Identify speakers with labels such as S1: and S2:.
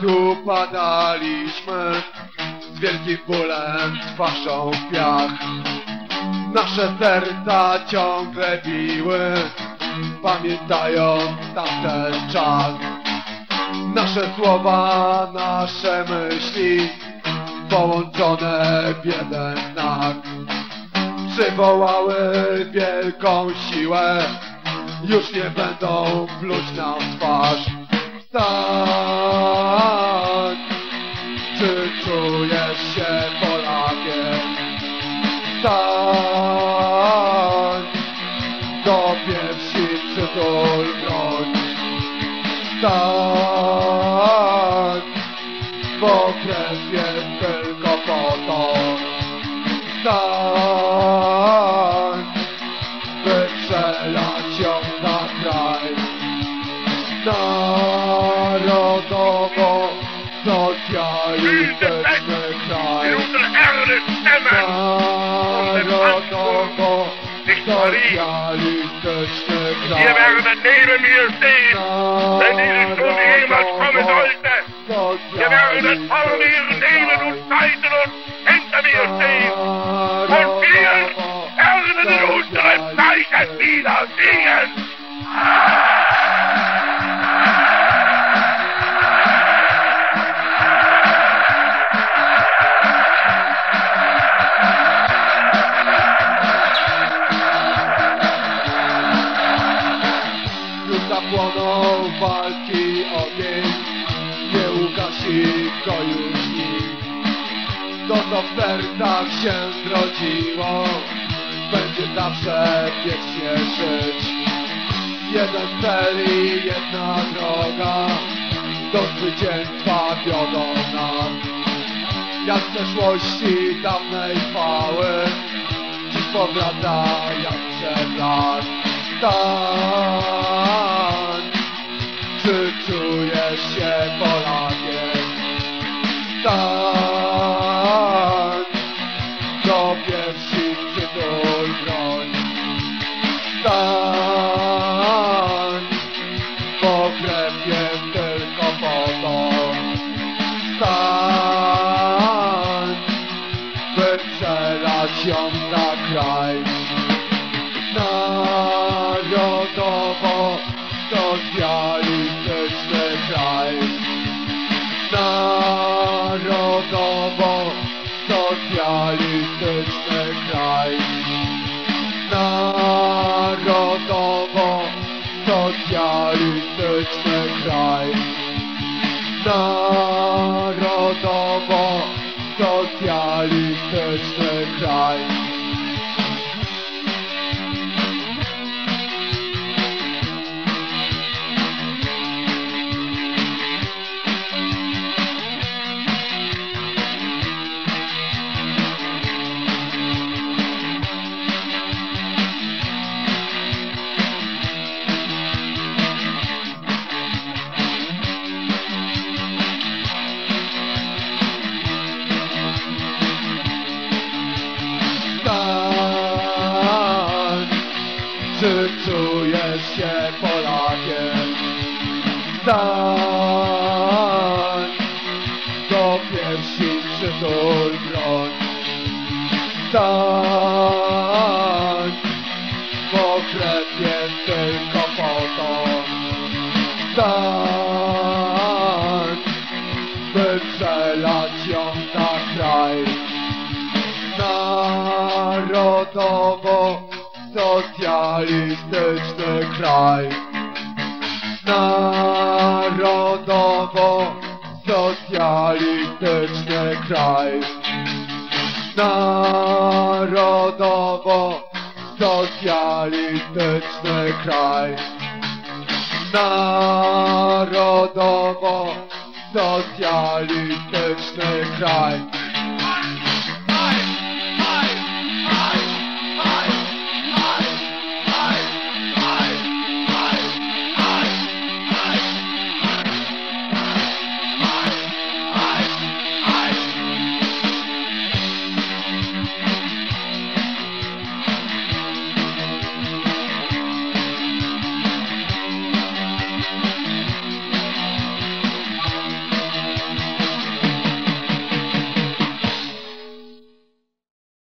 S1: tu padaliśmy Z wielkim bólem twarzą w piach. Nasze serca ciągle biły Pamiętając tamten czas. Nasze słowa, nasze myśli Połączone w jeden znak. Przywołały wielką siłę Już nie będą pluć nam twarz Wstań Czy czujesz się Polakiem? Wstań Do piersi przytul broń. Wstań Bo krew jest tylko po to. Wstań By przelać ją na
S2: stemmen.
S1: De Antwoord, Victorie.
S2: Hier werden de negen meer. En die is jemals komen sollte. Hier werden het Palmieren, Nelen Zeiten und Hinter mir.
S1: To co w sercach się zrodziło. Będzie zawsze wiecznie żyć. Jeden cel i jedna droga. Do zwycięstwa wiodą nas Jak w przeszłości dawnej chwały. Dziś powraca jak przed lat. Stań Socjalistyczny kraj Narodowo Socjalistyczny kraj Narodowo Socjalistyczny kraj Narodowo czy czujesz się Polakiem? Stań, do piersi przytul broń. Stań, bo krew jest tylko po to. Stań, by przelać ją na kraj. Narodowo Socjalistyczny kraj. Narodowo Socjalistyczny kraj. Narodowo Socjalistyczny kraj. Narodowo Socjalistyczny kraj